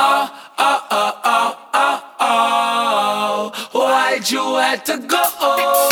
oh, oh, oh, oh, oh, oh. Why'd you have to go?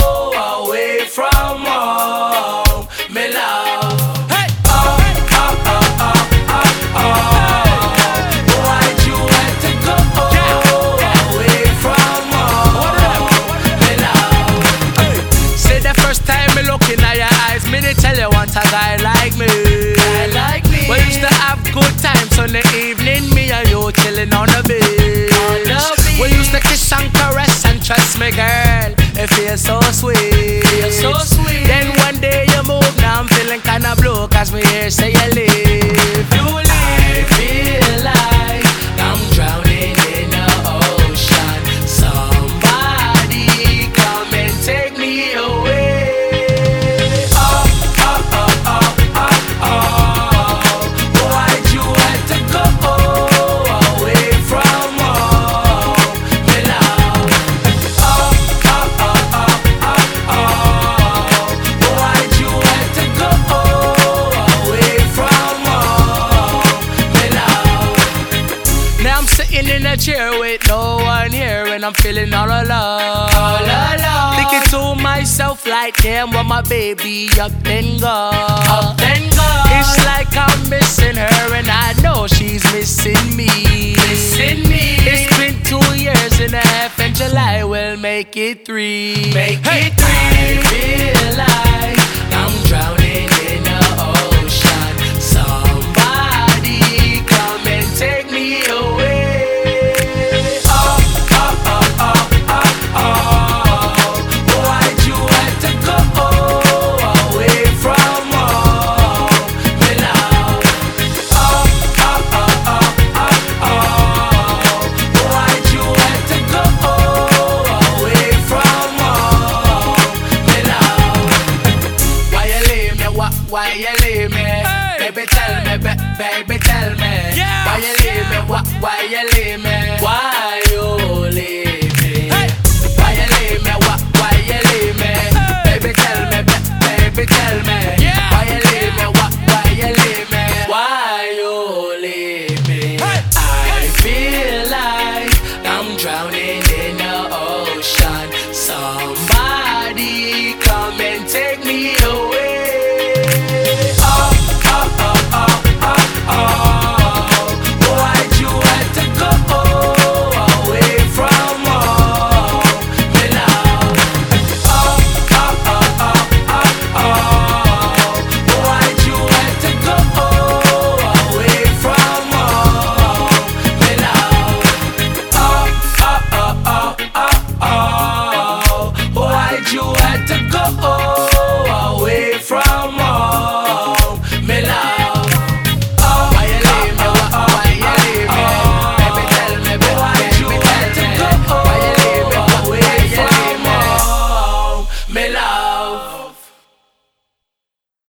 me here, say it little. chair with no one here and I'm feeling all alone. All alone. Thinking to myself like, damn, what my baby up and gone. Up and gone. It's like I'm missing her and I know she's missing me. Missing me. It's been two years and a half and July will make it three. Make hey. it three. why you leave me. Hey. Baby, tell me, ba- baby. oh. oh.